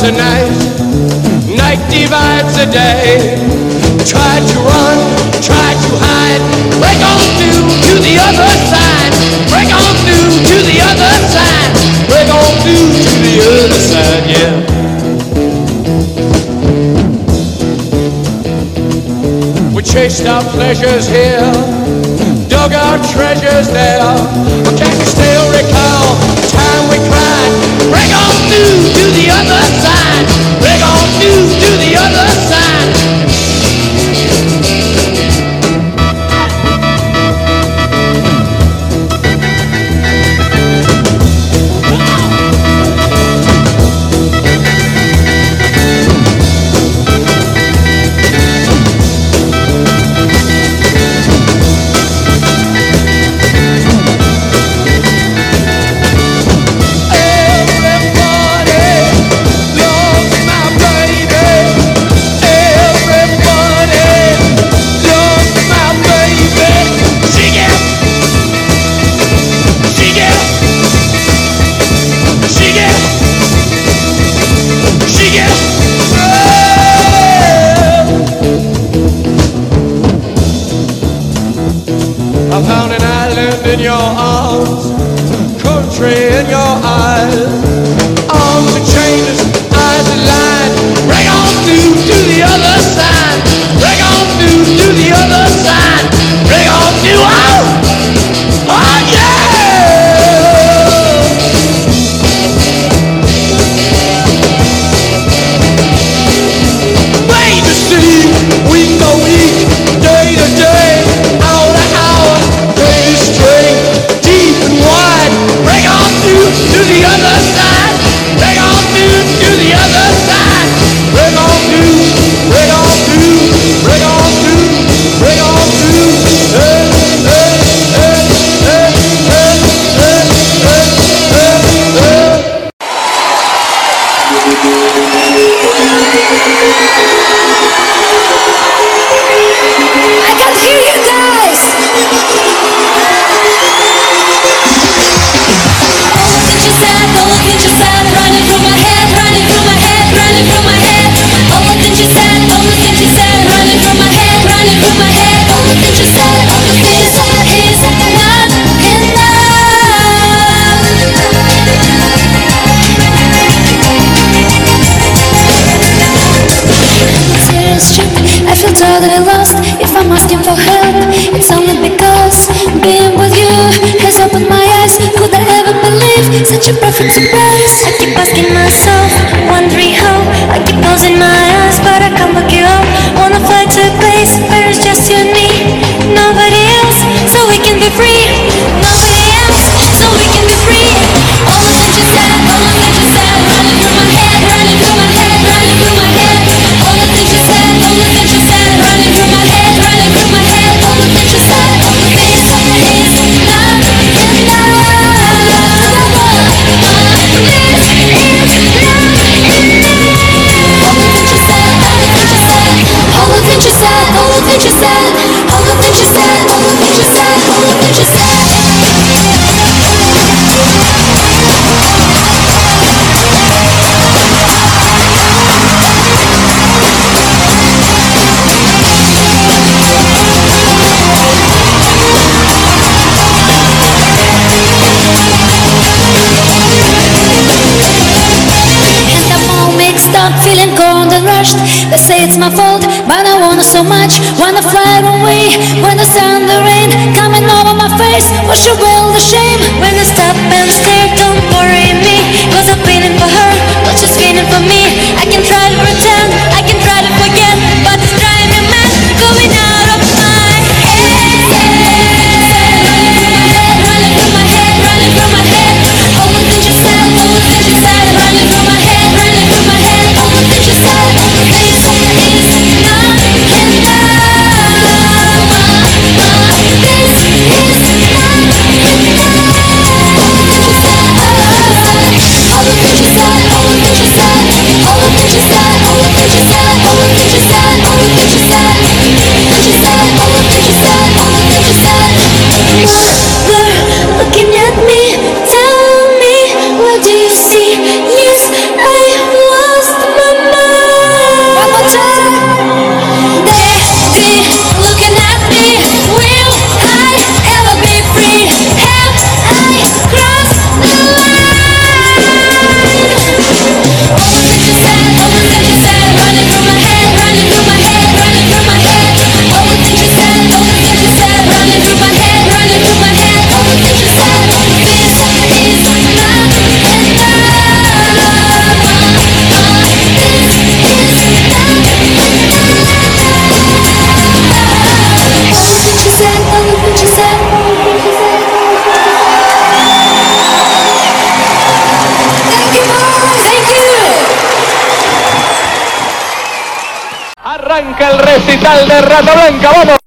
divides the night, night divides the day. Try to run, try to hide, break on through to the other side. Break on through to the other side. Break on through to the other side, yeah. We chased our pleasures here, dug our treasures there. De Rata Blanca, vamos.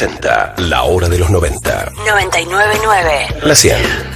Presenta La Hora de los 90. 999. La 100.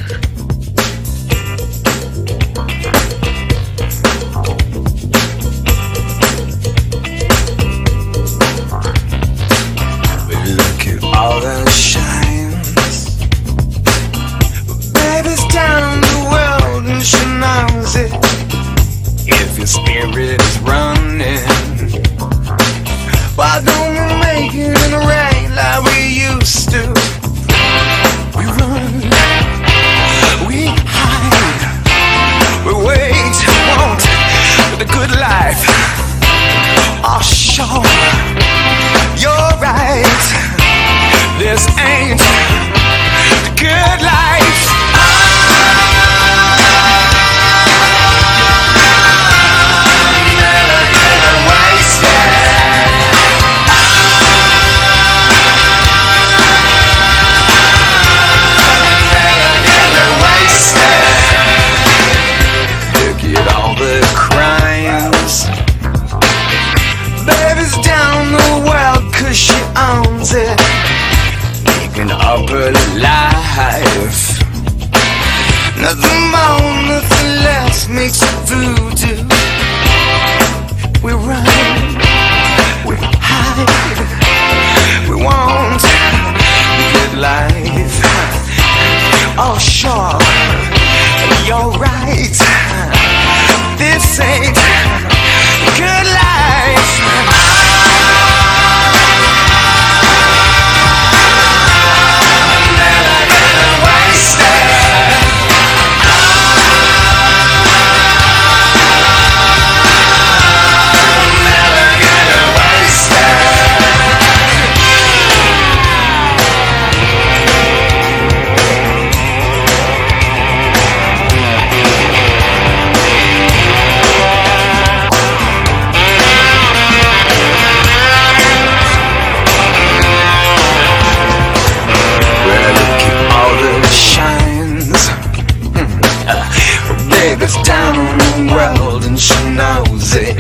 Down on the world and she knows it.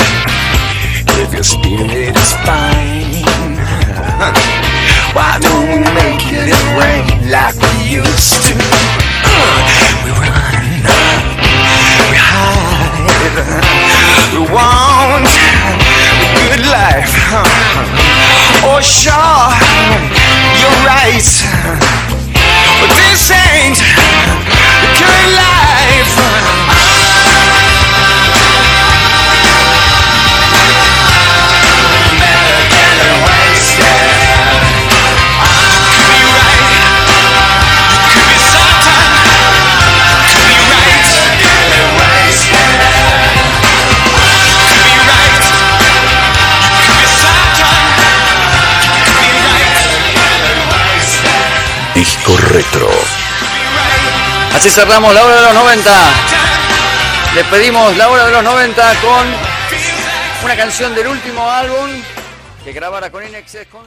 If your spirit is fine, why don't we make it rain like we used to? We run, we hide, we want a good life. Oh, sure, you're right. But this ain't the good life. Retro. Así cerramos la hora de los 90. Despedimos la hora de los 90 con una canción del último álbum que grabara con Inexes con...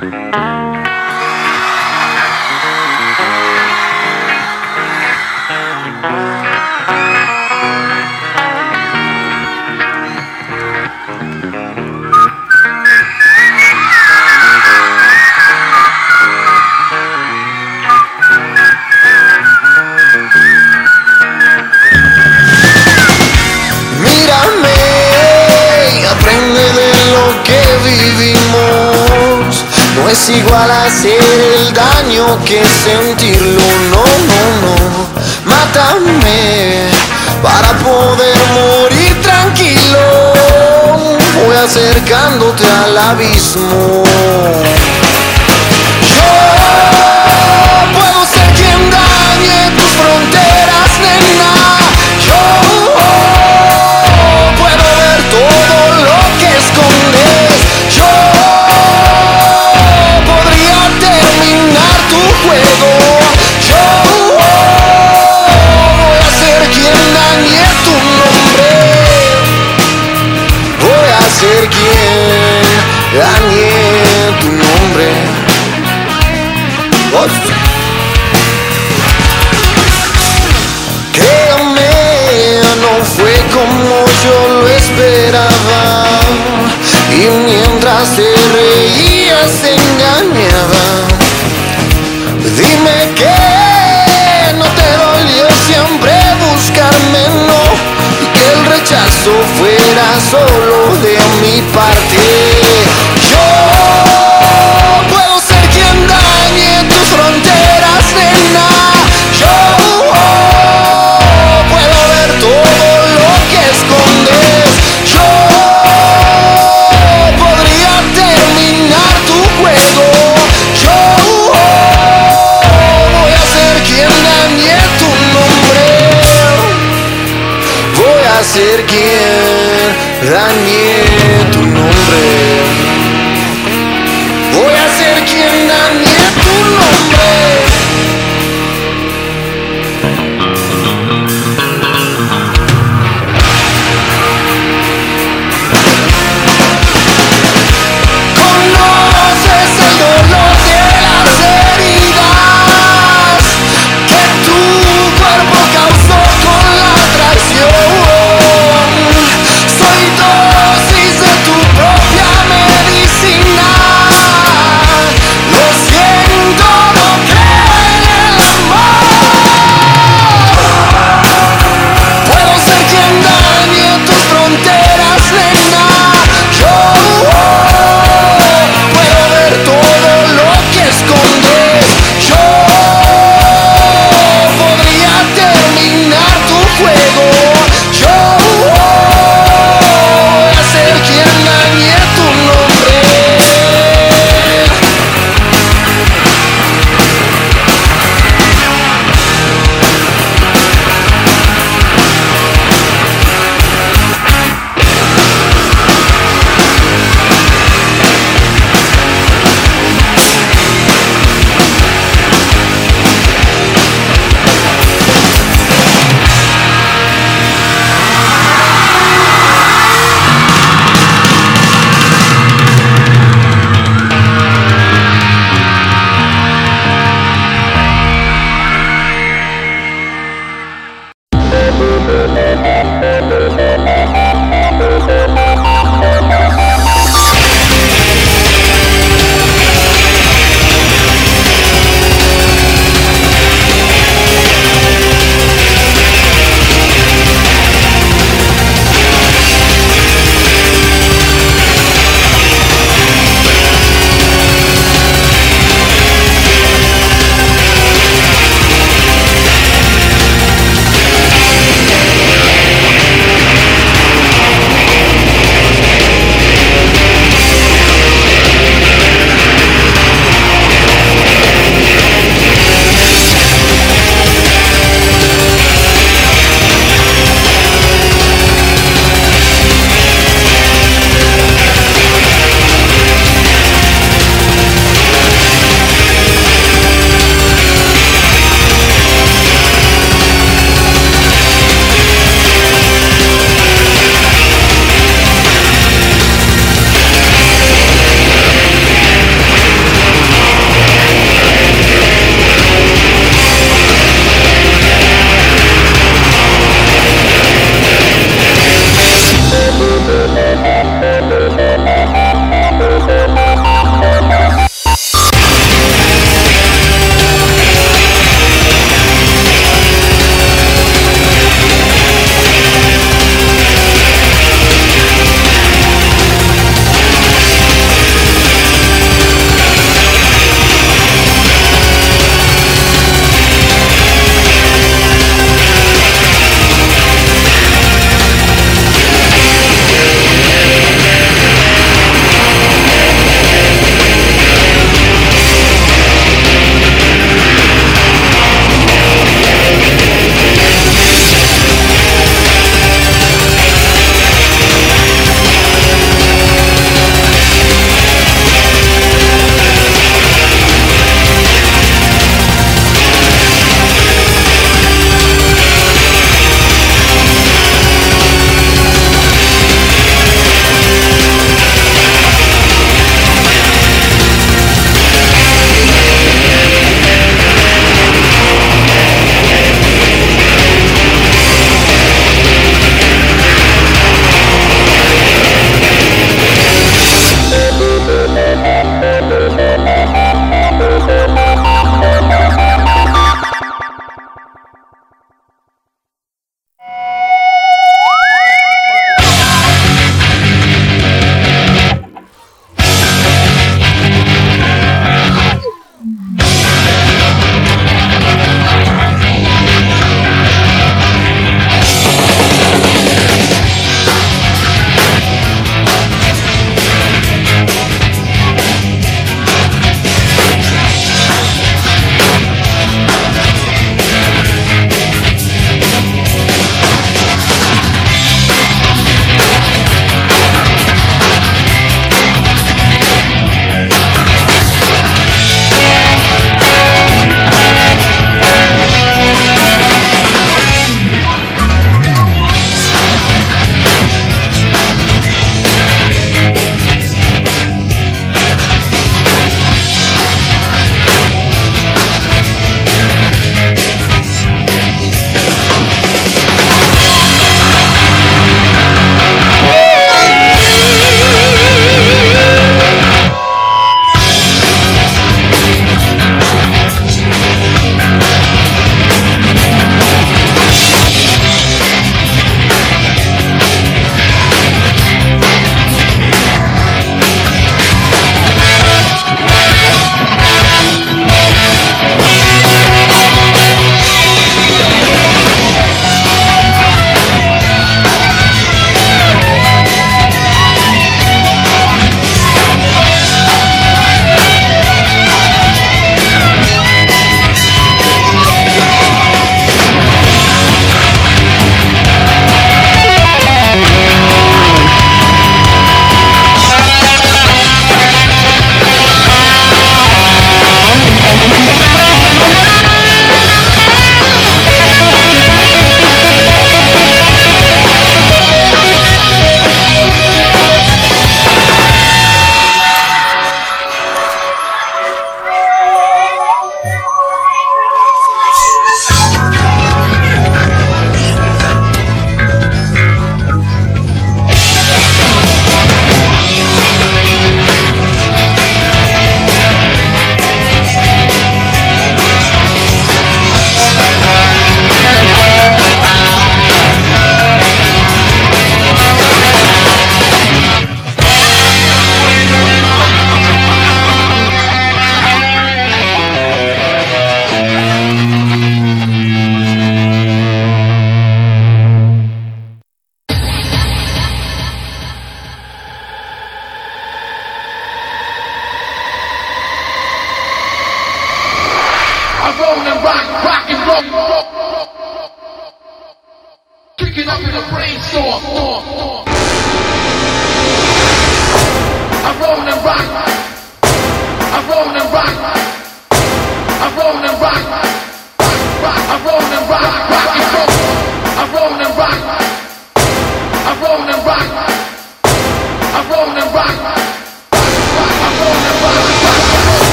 Música Es igual hacer el daño que sentirlo, no, no, no. Mátame para poder morir tranquilo. Voy acercándote al abismo. Yo dañe tu nombre. Créame, no fue como yo lo esperaba. Y mientras te reías, te engañaba. Dime que no te dolió siempre buscarme, no. Y que el rechazo fuera solo de parte. Yo puedo ser quien dañe tus fronteras, nena. Yo puedo ver todo lo que escondes. Yo podría terminar tu juego. Yo voy a ser quien dañe tu nombre. Voy a ser quien